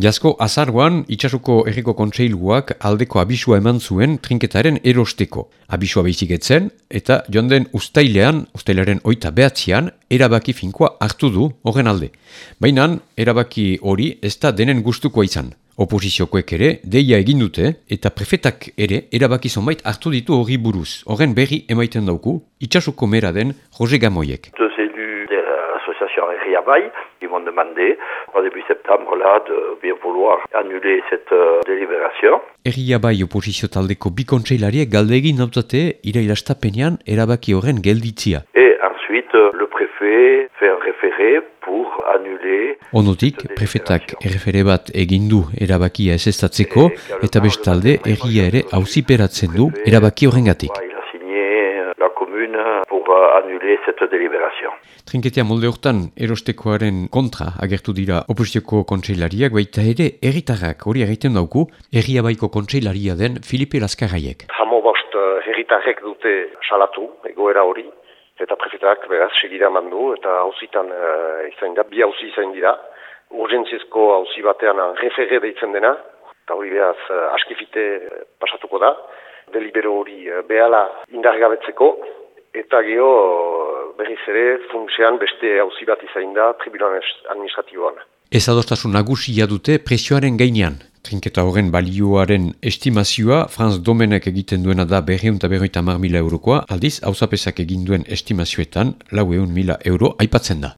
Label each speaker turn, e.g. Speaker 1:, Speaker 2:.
Speaker 1: Jazko azargoan itxasuko erriko kontseiluak aldeko abisua eman zuen trinketaren erosteko. Abisua behizik eta joan den ustailean, ustailaren oita behatzean, erabaki finkoa hartu du horren alde. Baina erabaki hori ez da denen gustukoa izan. Oposiziokoek ere, deia egin dute, eta prefetak ere, erabaki zonbait hartu ditu hori buruz. Horren berri emaiten dauku, itxasuko mera den Jose Gamoiek.
Speaker 2: Riabai, ils m'ont demandé au début septembre là de bien vouloir annuler cette euh, délibération.
Speaker 1: Riabai oposizio taldeko bi kontseilariek galde egin nautate irailastapenean erabaki horren gelditzia.
Speaker 2: Et ensuite le préfet fait un référé pour annuler
Speaker 1: Onotik, prefetak errefere bat egin du erabakia ez estatzeko eta bestalde erria ere hauziperatzen du erabaki horrengatik.
Speaker 2: Il a signé euh, la commune annuler cette délibération.
Speaker 1: Trinketea molde hortan erostekoaren kontra agertu dira oposizioko kontseilariak, baita ere erritarrak hori egiten dauku, erriabaiko kontseilaria den Filipe Laskarraiek.
Speaker 3: Hamo bost herritarrek dute salatu, egoera hori, eta prefetak beraz segida mandu, eta hauzitan uh, izan da, bi hauzi izan dira, urgentziezko hauzi batean referre deitzen dena, eta hori beraz uh, askifite pasatuko da, delibero hori behala indargabetzeko, eta geho berriz ere funktzean beste hauzi bat izain da tribunal administratiboan.
Speaker 1: Ez adostasun nagusia dute presioaren gainean. Trinketa horren balioaren estimazioa, Franz Domenek egiten duena da berreun eta mar mila eurokoa, aldiz, hausapesak egin duen estimazioetan, lau eun mila euro aipatzen da.